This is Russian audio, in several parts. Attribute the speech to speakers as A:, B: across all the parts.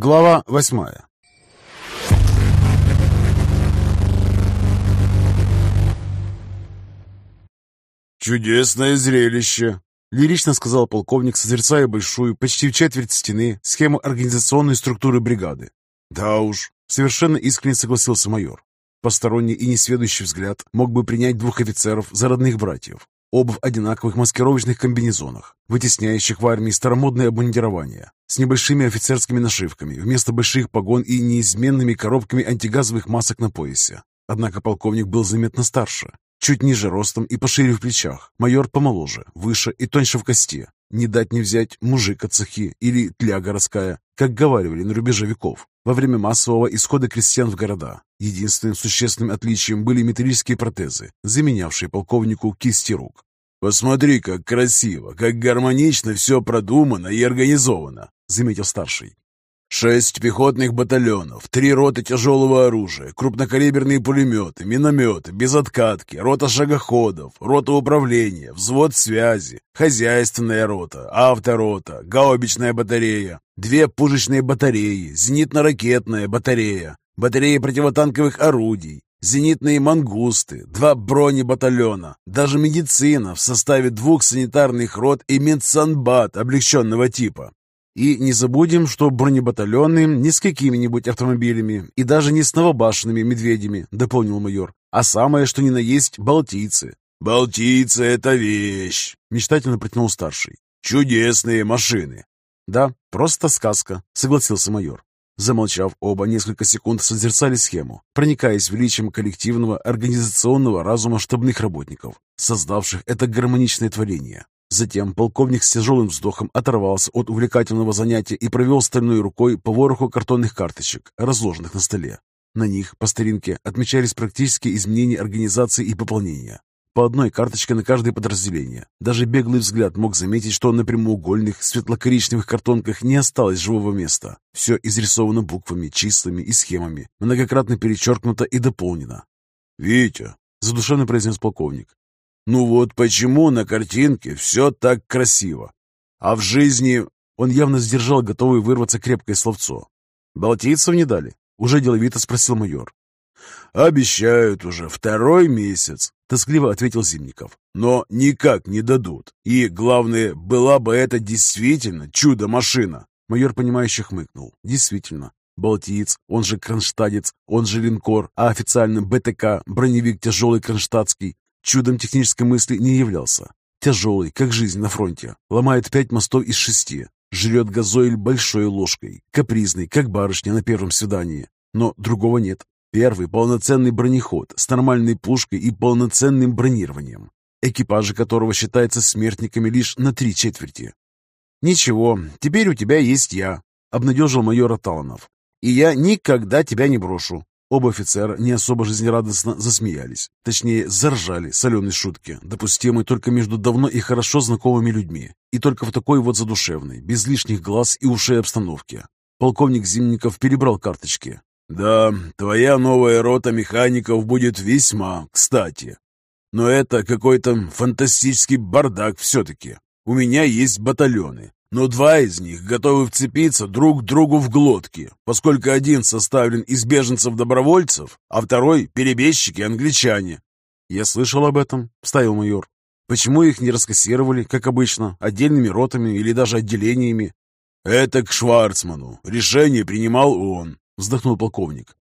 A: Глава восьмая «Чудесное зрелище!» — лирично сказал полковник, созерцая большую, почти в четверть стены, схему организационной структуры бригады. «Да уж», — совершенно искренне согласился майор. Посторонний и несведущий взгляд мог бы принять двух офицеров за родных братьев. Оба в одинаковых маскировочных комбинезонах, вытесняющих в армии старомодное обмундирование, с небольшими офицерскими нашивками вместо больших погон и неизменными коробками антигазовых масок на поясе. Однако полковник был заметно старше, чуть ниже ростом и пошире в плечах. Майор помоложе, выше и тоньше в кости. Не дать не взять мужик от цехи или тля городская, как говаривали на рубеже веков, во время массового исхода крестьян в города. Единственным существенным отличием были металлические протезы, заменявшие полковнику кисти рук. «Посмотри, как красиво, как гармонично все продумано и организовано», — заметил старший. Шесть пехотных батальонов, три роты тяжелого оружия, крупнокалиберные пулеметы, минометы, безоткатки, рота шагоходов, рота управления, взвод связи, хозяйственная рота, авторота, гаубичная батарея, две пушечные батареи, зенитно-ракетная батарея, батарея противотанковых орудий, зенитные мангусты, два бронебатальона, даже медицина в составе двух санитарных рот и медсанбат облегченного типа. И не забудем, что бронебатальоны не с какими-нибудь автомобилями и даже не с новобашенными медведями, дополнил майор, а самое, что ни на есть, балтийцы. «Балтийцы — это вещь!» — мечтательно протянул старший. «Чудесные машины!» «Да, просто сказка», — согласился майор. Замолчав, оба несколько секунд созерцали схему, проникаясь величием коллективного организационного разума штабных работников, создавших это гармоничное творение. Затем полковник с тяжелым вздохом оторвался от увлекательного занятия и провел стальной рукой по вороху картонных карточек, разложенных на столе. На них, по старинке, отмечались практические изменения организации и пополнения. По одной карточке на каждое подразделение. Даже беглый взгляд мог заметить, что на прямоугольных, светло-коричневых картонках не осталось живого места. Все изрисовано буквами, числами и схемами, многократно перечеркнуто и дополнено. «Витя», — задушевно произнес полковник, ну вот почему на картинке все так красиво, а в жизни он явно сдержал готовый вырваться крепкое словцо. «Балтийцев не дали?» — уже деловито спросил майор. «Обещают уже второй месяц», — тоскливо ответил Зимников. «Но никак не дадут. И, главное, была бы это действительно чудо-машина». Майор, понимающе хмыкнул. «Действительно. Балтиец, он же Кронштадец, он же линкор, а официально БТК, броневик тяжелый кронштадтский, Чудом технической мысли не являлся. Тяжелый, как жизнь на фронте. Ломает пять мостов из шести. Жрет газоиль большой ложкой. Капризный, как барышня на первом свидании. Но другого нет. Первый полноценный бронеход с нормальной пушкой и полноценным бронированием, экипажи которого считаются смертниками лишь на три четверти. «Ничего, теперь у тебя есть я», — обнадежил майор Таланов. «И я никогда тебя не брошу. Оба офицера не особо жизнерадостно засмеялись, точнее, заржали соленой шутки, допустимой только между давно и хорошо знакомыми людьми, и только в такой вот задушевной, без лишних глаз и ушей обстановке. Полковник Зимников перебрал карточки. «Да, твоя новая рота механиков будет весьма кстати. Но это какой-то фантастический бардак все-таки. У меня есть батальоны, но два из них готовы вцепиться друг другу в глотки, поскольку один составлен из беженцев-добровольцев, а второй — перебежчики-англичане. «Я слышал об этом», — вставил майор. «Почему их не раскассировали, как обычно, отдельными ротами или даже отделениями?» «Это к Шварцману. Решение принимал он», — вздохнул полковник.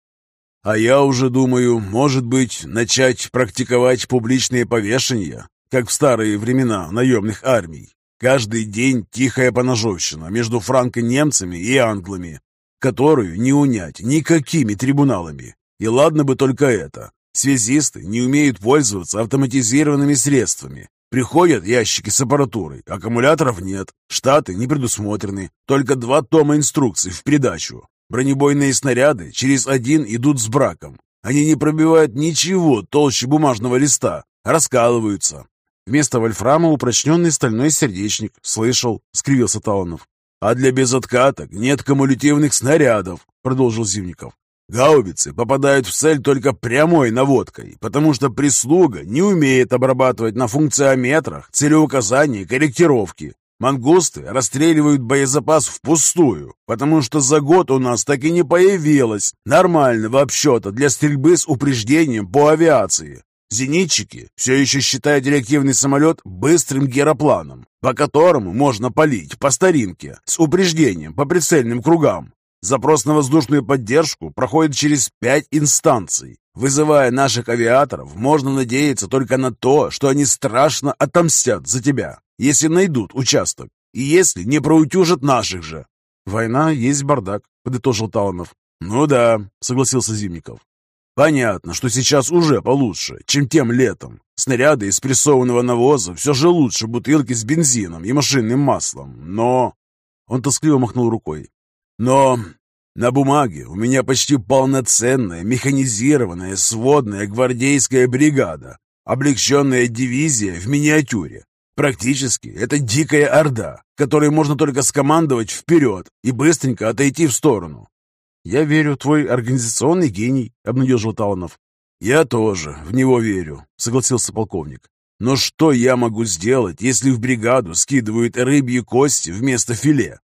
A: «А я уже думаю, может быть, начать практиковать публичные повешения, как в старые времена наемных армий. Каждый день тихая поножовщина между франко-немцами и англами, которую не унять никакими трибуналами. И ладно бы только это. Связисты не умеют пользоваться автоматизированными средствами. Приходят ящики с аппаратурой, аккумуляторов нет, штаты не предусмотрены, только два тома инструкций в придачу. Бронебойные снаряды через один идут с браком. Они не пробивают ничего толще бумажного листа, раскалываются, Вместо вольфрама упрочненный стальной сердечник. Слышал, скривился Таланов. А для безоткаток нет кумулятивных снарядов, продолжил Зимников. Гаубицы попадают в цель только прямой наводкой, потому что прислуга не умеет обрабатывать на функционметрах целеуказания и корректировки. Мангусты расстреливают боезапас впустую, потому что за год у нас так и не появилось нормального обсчета для стрельбы с упреждением по авиации. Зенитчики все еще считают реактивный самолет быстрым геропланом, по которому можно палить по старинке с упреждением по прицельным кругам. Запрос на воздушную поддержку проходит через пять инстанций. Вызывая наших авиаторов, можно надеяться только на то, что они страшно отомстят за тебя, если найдут участок, и если не проутюжат наших же. «Война есть бардак», — подытожил Таланов. «Ну да», — согласился Зимников. Понятно, что сейчас уже получше, чем тем летом. Снаряды из прессованного навоза все же лучше бутылки с бензином и машинным маслом, но... Он тоскливо махнул рукой. Но на бумаге у меня почти полноценная механизированная сводная гвардейская бригада, облегченная дивизия в миниатюре. Практически это дикая орда, которой можно только скомандовать вперед и быстренько отойти в сторону. «Я верю, твой организационный гений», — обнадежил Таланов. «Я тоже в него верю», — согласился полковник. «Но что я могу сделать, если в бригаду скидывают рыбьи кости вместо филе?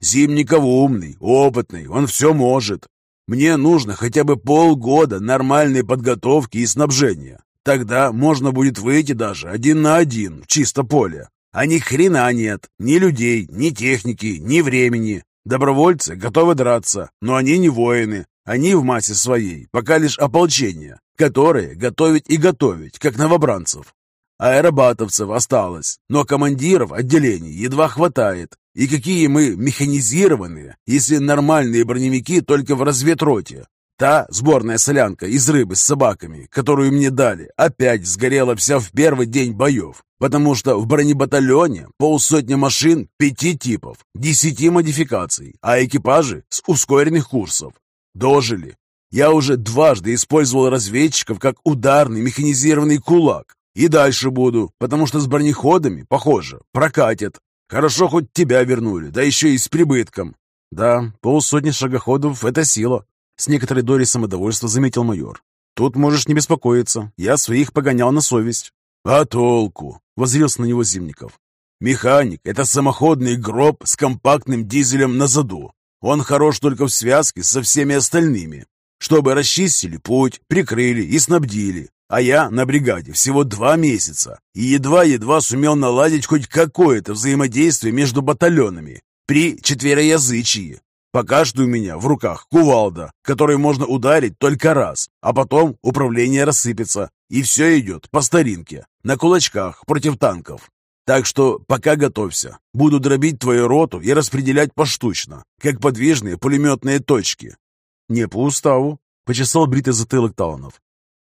A: Зимников умный, опытный, он все может. Мне нужно хотя бы полгода нормальной подготовки и снабжения. Тогда можно будет выйти даже один на один в чисто поле. А ни хрена нет, ни людей, ни техники, ни времени. Добровольцы готовы драться, но они не воины. Они в массе своей пока лишь ополчение, которое готовить и готовить, как новобранцев. Аэробатовцев осталось, но командиров отделений едва хватает. И какие мы механизированные, если нормальные броневики только в разведроте. Та сборная солянка из рыбы с собаками, которую мне дали, опять сгорела вся в первый день боев, потому что в бронебатальоне полсотни машин пяти типов, десяти модификаций, а экипажи с ускоренных курсов. Дожили. Я уже дважды использовал разведчиков как ударный механизированный кулак. И дальше буду, потому что с бронеходами, похоже, прокатят. Хорошо, хоть тебя вернули, да еще и с прибытком. Да, полсотни шагоходов — это сила. С некоторой долей самодовольства заметил майор. «Тут можешь не беспокоиться. Я своих погонял на совесть». «А толку?» — возрился на него Зимников. «Механик — это самоходный гроб с компактным дизелем на заду. Он хорош только в связке со всеми остальными, чтобы расчистили путь, прикрыли и снабдили. А я на бригаде всего два месяца и едва-едва сумел наладить хоть какое-то взаимодействие между батальонами при четвероязычии. Пока что у меня в руках кувалда, которой можно ударить только раз, а потом управление рассыпется, и все идет по старинке, на кулачках против танков. Так что пока готовься. Буду дробить твою роту и распределять поштучно, как подвижные пулеметные точки. Не по уставу, почесал бритый затылок Таланов.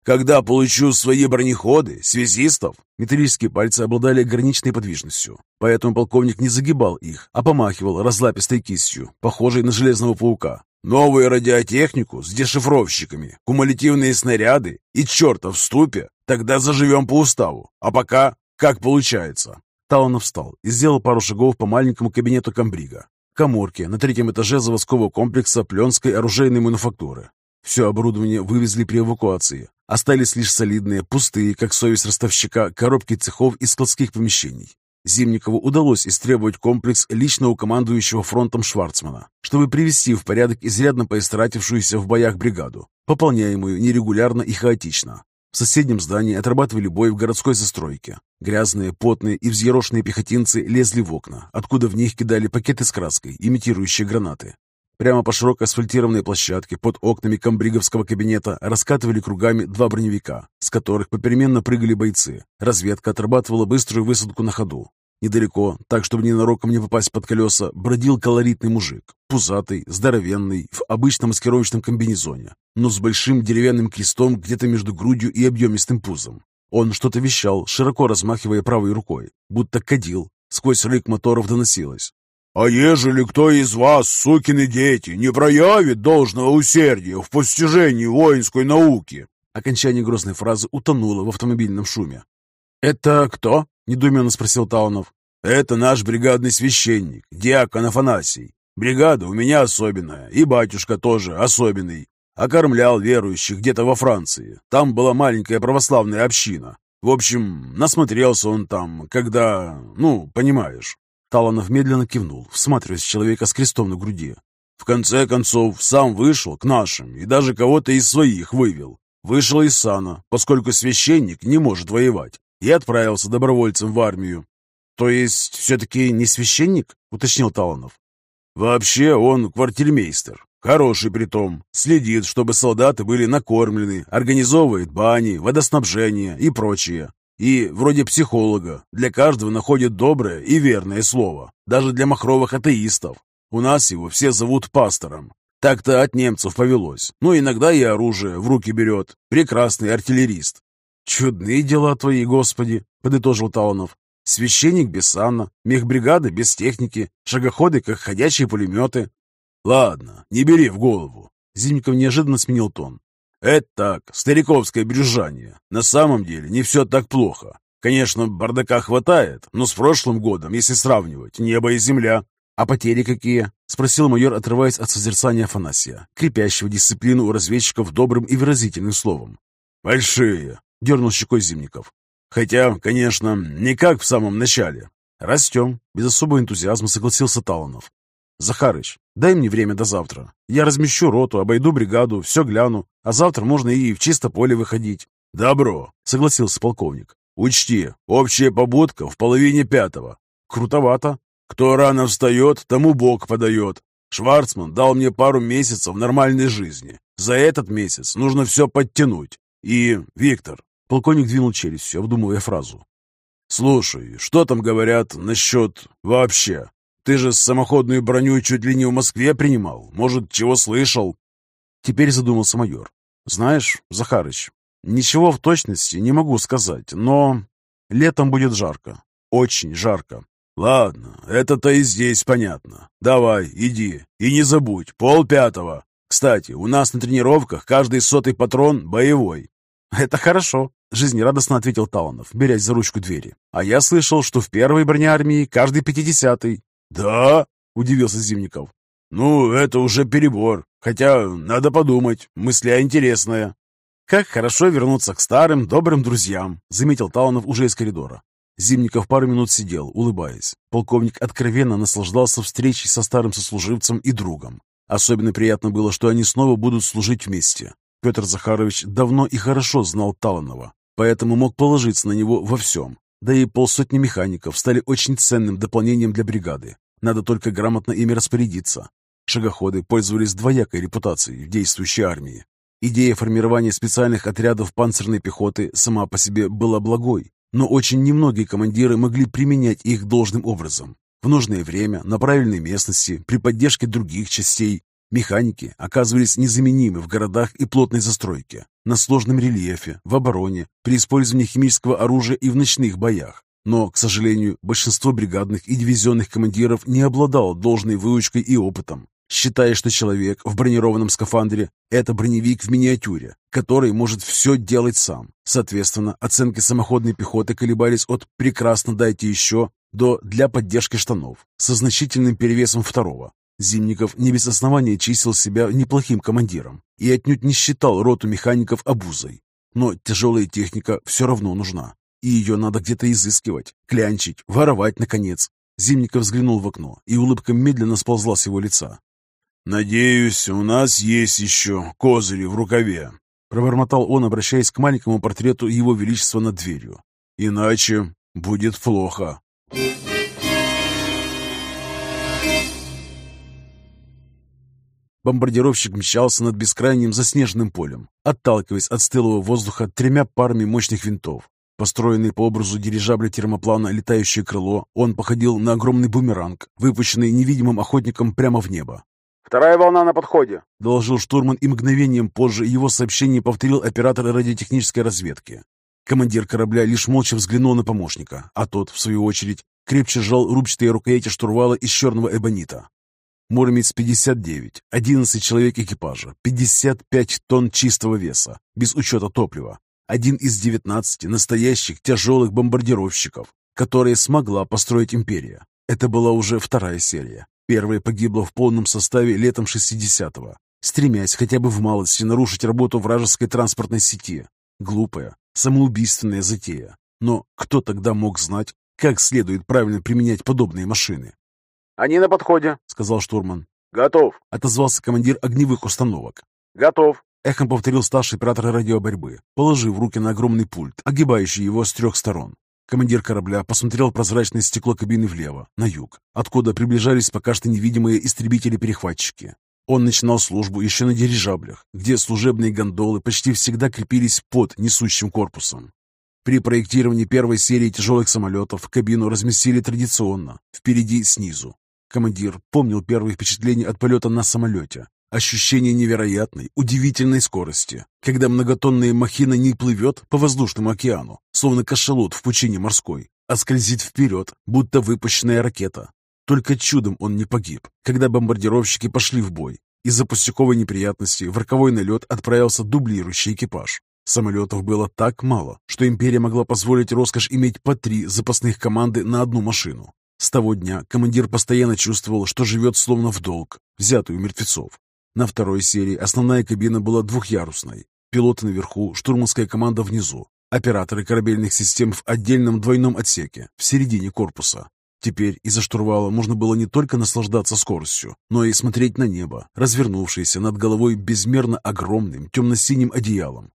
A: Когда получу свои бронеходы, связистов, металлические пальцы обладали ограниченной подвижностью, поэтому полковник не загибал их, а помахивал разлапистой кистью, похожей на железного паука. Новую радиотехнику с дешифровщиками, кумулятивные снаряды и черта в ступе, тогда заживем по уставу. А пока, как получается. Таланов встал и сделал пару шагов по маленькому кабинету комбрига. Коморке на третьем этаже заводского комплекса пленской оружейной мануфактуры. Все оборудование вывезли при эвакуации. Остались лишь солидные, пустые, как совесть ростовщика, коробки цехов и складских помещений. Зимникову удалось истребовать комплекс личного командующего фронтом Шварцмана, чтобы привести в порядок изрядно поистратившуюся в боях бригаду, пополняемую нерегулярно и хаотично. В соседнем здании отрабатывали бой в городской застройке. Грязные, потные и взъерошенные пехотинцы лезли в окна, откуда в них кидали пакеты с краской, имитирующие гранаты. Прямо по широкой асфальтированной площадке под окнами комбриговского кабинета раскатывали кругами два броневика, с которых попеременно прыгали бойцы. Разведка отрабатывала быструю высадку на ходу. Недалеко, так чтобы ненароком не попасть под колеса, бродил колоритный мужик, пузатый, здоровенный, в обычном маскировочном комбинезоне, но с большим деревянным крестом где-то между грудью и объемистым пузом. Он что-то вещал, широко размахивая правой рукой, будто кадил. Сквозь рык моторов доносилось. А ежели кто из вас, сукины дети, не проявит должного усердия в постижении воинской науки?» Окончание грозной фразы утонуло в автомобильном шуме. «Это кто?» — недоуменно спросил Таунов. «Это наш бригадный священник, диакон Афанасий. Бригада у меня особенная, и батюшка тоже особенный. Окормлял верующих где-то во Франции. Там была маленькая православная община. В общем, насмотрелся он там, когда... Ну, понимаешь. Таланов медленно кивнул, всматриваясь в человека с крестом на груди. В конце концов, сам вышел к нашим и даже кого-то из своих вывел. Вышел из сана, поскольку священник не может воевать, и отправился добровольцем в армию. «То есть все-таки не священник?» — уточнил Таланов. «Вообще он квартирмейстер. Хороший притом. Следит, чтобы солдаты были накормлены, организовывает бани, водоснабжение и прочее. И вроде психолога. Для каждого находит доброе и верное слово. Даже для махровых атеистов. У нас его все зовут пастором. Так-то от немцев повелось. Ну, иногда и оружие в руки берет. Прекрасный артиллерист. «Чудные дела твои, Господи!» — подытожил Таланов. «Священник без сана, мехбригады без техники, шагоходы, как ходячие пулеметы». «Ладно, не бери в голову». Зимников неожиданно сменил тон. Это так, стариковское брюзжание. На самом деле не все так плохо. Конечно, бардака хватает, но с прошлым годом, если сравнивать, небо и земля. А потери какие? Спросил майор, отрываясь от созерцания Афанасия, крепящего дисциплину у разведчиков добрым и выразительным словом. Большие, дернул щекой Зимников. Хотя, конечно, не как в самом начале. Растем, без особого энтузиазма согласился Таланов. «Захарыч, дай мне время до завтра. Я размещу роту, обойду бригаду, все гляну, а завтра можно и в чисто поле выходить». «Добро», — согласился полковник. «Учти, общая побудка в половине пятого». «Крутовато». «Кто рано встает, тому Бог подает. Шварцман дал мне пару месяцев нормальной жизни. За этот месяц нужно все подтянуть. И, Виктор...» Полковник двинул челюстью, обдумывая фразу. «Слушай, что там говорят насчет вообще? Ты же самоходную броню чуть ли не в Москве принимал. Может, чего слышал?» Теперь задумался майор. «Знаешь, Захарыч, ничего в точности не могу сказать, но летом будет жарко. Очень жарко. Ладно, это-то и здесь понятно. Давай, иди. И не забудь, пол пятого. Кстати, у нас на тренировках каждый сотый патрон боевой. Это хорошо, жизнерадостно ответил Таланов, берясь за ручку двери. А я слышал, что в первой бронеармии каждый пятидесятый. «Да?» — удивился Зимников. «Ну, это уже перебор. Хотя, надо подумать, мысля интересная». «Как хорошо вернуться к старым, добрым друзьям», — заметил Таланов уже из коридора. Зимников пару минут сидел, улыбаясь. Полковник откровенно наслаждался встречей со старым сослуживцем и другом. Особенно приятно было, что они снова будут служить вместе. Петр Захарович давно и хорошо знал Таланова, поэтому мог положиться на него во всем. Да и полсотни механиков стали очень ценным дополнением для бригады. Надо только грамотно ими распорядиться. Шагоходы пользовались двоякой репутацией в действующей армии. Идея формирования специальных отрядов панцирной пехоты сама по себе была благой, но очень немногие командиры могли применять их должным образом. В нужное время, на правильной местности, при поддержке других частей, механики оказывались незаменимы в городах и плотной застройке, на сложном рельефе, в обороне, при использовании химического оружия и в ночных боях. Но, к сожалению, большинство бригадных и дивизионных командиров не обладало должной выучкой и опытом, считая, что человек в бронированном скафандре – это броневик в миниатюре, который может все делать сам. Соответственно, оценки самоходной пехоты колебались от «прекрасно дайте еще» до «для поддержки штанов» со значительным перевесом второго. Зимников не без основания числил себя неплохим командиром и отнюдь не считал роту механиков обузой. Но тяжелая техника все равно нужна и ее надо где-то изыскивать, клянчить, воровать, наконец. Зимников взглянул в окно, и улыбка медленно сползла с его лица. «Надеюсь, у нас есть еще козыри в рукаве», — пробормотал он, обращаясь к маленькому портрету Его Величества над дверью. «Иначе будет плохо». Бомбардировщик мчался над бескрайним заснеженным полем, отталкиваясь от стылого воздуха тремя парами мощных винтов. Построенный по образу дирижабля термоплана «Летающее крыло», он походил на огромный бумеранг, выпущенный невидимым охотником прямо в небо.
B: «Вторая волна на подходе», —
A: доложил штурман, и мгновением позже его сообщение повторил оператор радиотехнической разведки. Командир корабля лишь молча взглянул на помощника, а тот, в свою очередь, крепче сжал рубчатые рукояти штурвала из черного эбонита. Муромец-59, 11 человек экипажа, 55 тонн чистого веса, без учета топлива, один из 19 настоящих тяжелых бомбардировщиков, которые смогла построить империя. Это была уже вторая серия. Первая погибла в полном составе летом 60-го, стремясь хотя бы в малости нарушить работу вражеской транспортной сети. Глупая, самоубийственная затея. Но кто тогда мог знать, как следует правильно применять подобные машины.
B: «Они на подходе», —
A: сказал штурман.
B: «Готов», —
A: отозвался командир огневых установок.
B: «Готов».
A: Эхом повторил старший оператор радиоборьбы, положив руки на огромный пульт, огибающий его с трех сторон. Командир корабля посмотрел прозрачное стекло кабины влево, на юг, откуда приближались пока что невидимые истребители-перехватчики. Он начинал службу еще на дирижаблях, где служебные гондолы почти всегда крепились под несущим корпусом. При проектировании первой серии тяжелых самолетов кабину разместили традиционно, впереди снизу. Командир помнил первые впечатления от полета на самолете. Ощущение невероятной, удивительной скорости, когда многотонная махина не плывет по воздушному океану, словно кашалот в пучине морской, а скользит вперед, будто выпущенная ракета. Только чудом он не погиб, когда бомбардировщики пошли в бой. Из-за пустяковой неприятности в роковой налет отправился дублирующий экипаж. Самолетов было так мало, что империя могла позволить роскошь иметь по три запасных команды на одну машину. С того дня командир постоянно чувствовал, что живет словно в долг, взятый у мертвецов. На второй серии основная кабина была двухъярусной. Пилоты наверху, штурманская команда внизу. Операторы корабельных систем в отдельном двойном отсеке, в середине корпуса. Теперь из-за штурвала можно было не только наслаждаться скоростью, но и смотреть на небо, развернувшееся над головой безмерно огромным темно-синим одеялом.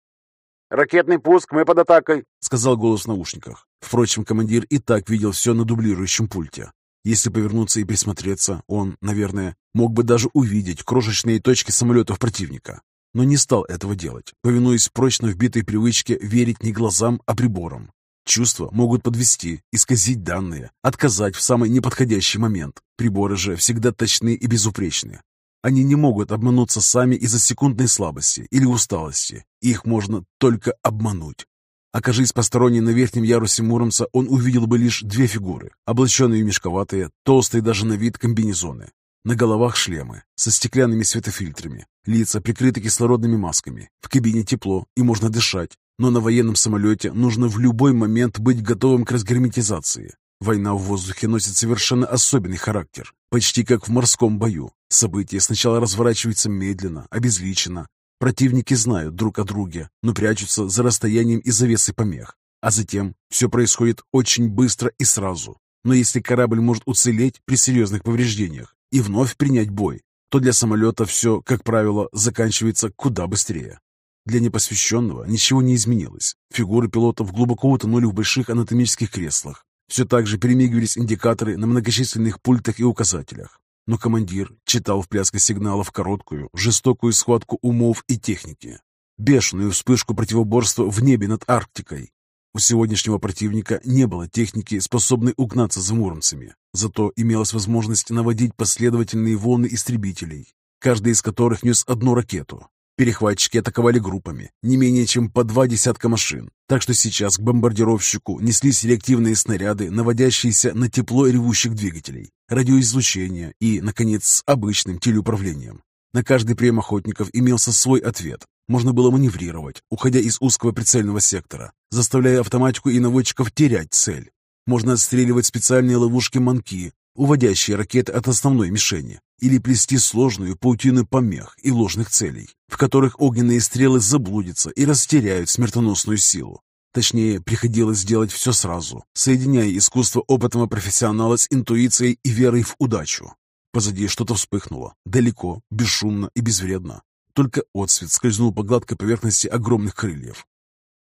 B: «Ракетный пуск, мы под атакой», —
A: сказал голос в наушниках. Впрочем, командир и так видел все на дублирующем пульте. Если повернуться и присмотреться, он, наверное, мог бы даже увидеть крошечные точки самолетов противника. Но не стал этого делать, повинуясь прочно вбитой привычке верить не глазам, а приборам. Чувства могут подвести, исказить данные, отказать в самый неподходящий момент. Приборы же всегда точны и безупречны. Они не могут обмануться сами из-за секундной слабости или усталости. Их можно только обмануть. Окажись посторонний на верхнем ярусе Муромца, он увидел бы лишь две фигуры, облаченные в мешковатые, толстые даже на вид комбинезоны. На головах шлемы со стеклянными светофильтрами, лица прикрыты кислородными масками. В кабине тепло и можно дышать, но на военном самолете нужно в любой момент быть готовым к разгерметизации. Война в воздухе носит совершенно особенный характер, почти как в морском бою. События сначала разворачиваются медленно, обезличенно. Противники знают друг о друге, но прячутся за расстоянием и завесой помех. А затем все происходит очень быстро и сразу. Но если корабль может уцелеть при серьезных повреждениях и вновь принять бой, то для самолета все, как правило, заканчивается куда быстрее. Для непосвященного ничего не изменилось. Фигуры пилотов глубоко утонули в больших анатомических креслах. Все так же перемигивались индикаторы на многочисленных пультах и указателях. Но командир читал в пляске сигналов короткую, жестокую схватку умов и техники. Бешеную вспышку противоборства в небе над Арктикой. У сегодняшнего противника не было техники, способной угнаться за муромцами. Зато имелась возможность наводить последовательные волны истребителей, каждый из которых нес одну ракету. Перехватчики атаковали группами, не менее чем по два десятка машин, так что сейчас к бомбардировщику неслись реактивные снаряды, наводящиеся на тепло ревущих двигателей, радиоизлучение и, наконец, обычным телеуправлением. На каждый прием охотников имелся свой ответ. Можно было маневрировать, уходя из узкого прицельного сектора, заставляя автоматику и наводчиков терять цель. Можно отстреливать специальные ловушки-манки, уводящие ракеты от основной мишени, или плести сложную паутину помех и ложных целей, в которых огненные стрелы заблудятся и растеряют смертоносную силу. Точнее, приходилось делать все сразу, соединяя искусство опытного профессионала с интуицией и верой в удачу. Позади что-то вспыхнуло, далеко, бесшумно и безвредно. Только отсвет скользнул по гладкой поверхности огромных крыльев.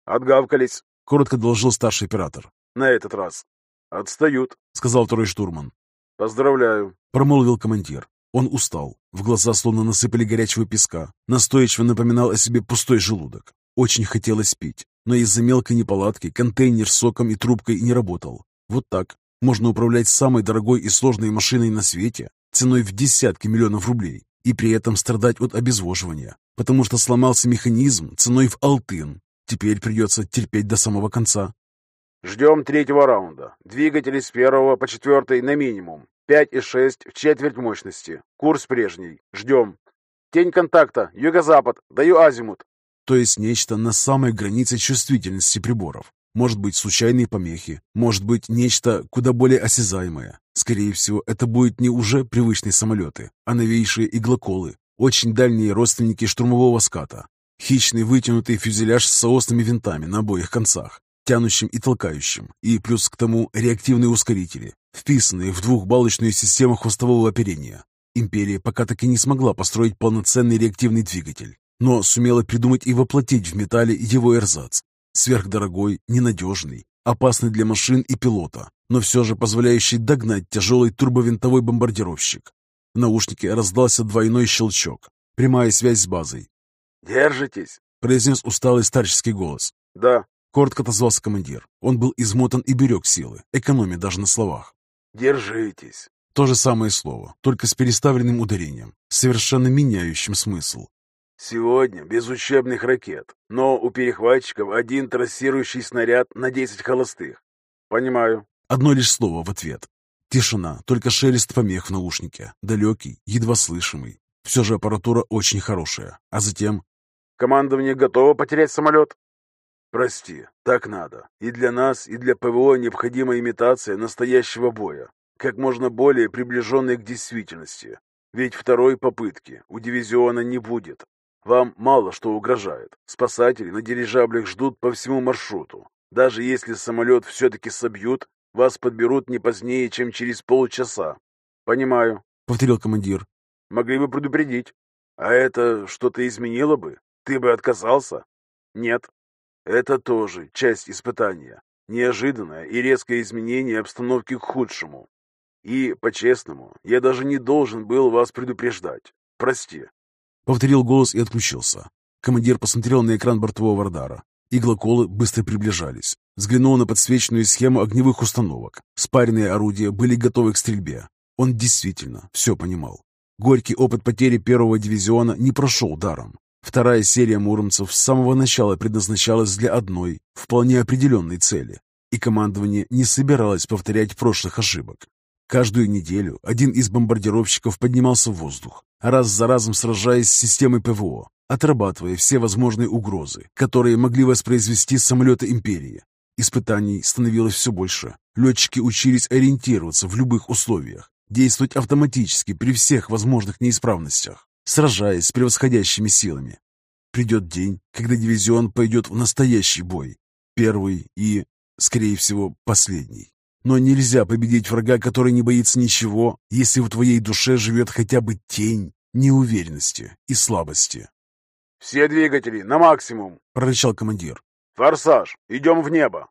B: «Отгавкались», —
A: коротко доложил старший оператор.
B: «На этот раз». «Отстают», —
A: сказал второй штурман.
B: «Поздравляю», —
A: промолвил командир. Он устал. В глаза словно насыпали горячего песка. Настойчиво напоминал о себе пустой желудок. Очень хотелось пить, но из-за мелкой неполадки контейнер с соком и трубкой не работал. Вот так можно управлять самой дорогой и сложной машиной на свете ценой в десятки миллионов рублей и при этом страдать от обезвоживания, потому что сломался механизм ценой в алтын. Теперь придется терпеть до самого конца.
B: «Ждем третьего раунда. Двигатели с первого по четвертый на минимум. 5,6 в четверть мощности. Курс прежний. Ждем. Тень контакта. Юго-запад. Даю азимут.
A: То есть нечто на самой границе чувствительности приборов. Может быть, случайные помехи. Может быть, нечто куда более осязаемое. Скорее всего, это будут не уже привычные самолеты, а новейшие иглоколы. Очень дальние родственники штурмового ската. Хищный вытянутый фюзеляж с соосными винтами на обоих концах. Тянущим и толкающим, и плюс к тому реактивные ускорители, вписанные в двухбалочную систему хвостового оперения. Империя пока так и не смогла построить полноценный реактивный двигатель, но сумела придумать и воплотить в металле его эрзац. Сверхдорогой, ненадежный, опасный для машин и пилота, но все же позволяющий догнать тяжелый турбовинтовой бомбардировщик. В наушнике раздался двойной щелчок. Прямая связь с базой.
B: «Держитесь!»
A: — произнес усталый старческий голос.
B: «Да».
A: Коротко отозвался командир. Он был измотан и берег силы, экономя даже на словах.
B: «Держитесь!»
A: То же самое слово, только с переставленным ударением, совершенно меняющим смысл.
B: «Сегодня без учебных ракет, но у перехватчиков один трассирующий снаряд на 10 холостых». «Понимаю».
A: Одно лишь слово в ответ. Тишина, только шелест помех в наушнике, далекий, едва слышимый. Все же аппаратура очень хорошая. А затем...
B: «Командование готово потерять самолет?» «Прости, так надо. И для нас, и для ПВО необходима имитация настоящего боя, как можно более приближенной к действительности. Ведь второй попытки у дивизиона не будет. Вам мало что угрожает. Спасатели на дирижаблях ждут по всему маршруту. Даже если самолет все-таки собьют, вас подберут не позднее, чем через полчаса. Понимаю, — повторил командир. Могли бы предупредить. А это что-то изменило бы? Ты бы отказался? Нет. Это тоже часть испытания. Неожиданное и резкое изменение обстановки к худшему. И, по-честному, я даже не должен был вас предупреждать. Прости.
A: Повторил голос и отключился. Командир посмотрел на экран бортового радара. Иглоколы быстро приближались. Взглянул на подсвеченную схему огневых установок. Спаренные орудия были готовы к стрельбе. Он действительно все понимал. Горький опыт потери первого дивизиона не прошел даром. Вторая серия муромцев с самого начала предназначалась для одной, вполне определенной цели, и командование не собиралось повторять прошлых ошибок. Каждую неделю один из бомбардировщиков поднимался в воздух, раз за разом сражаясь с системой ПВО, отрабатывая все возможные угрозы, которые могли воспроизвести самолеты Империи. Испытаний становилось все больше. Летчики учились ориентироваться в любых условиях, действовать автоматически при всех возможных неисправностях, сражаясь с превосходящими силами. Придет день, когда дивизион пойдет в настоящий бой. Первый и, скорее всего, последний. Но нельзя победить врага, который не боится ничего, если в твоей душе живет хотя бы тень неуверенности и слабости.
B: «Все двигатели на максимум!»
A: – прорычал командир.
B: «Форсаж! Идем в небо!»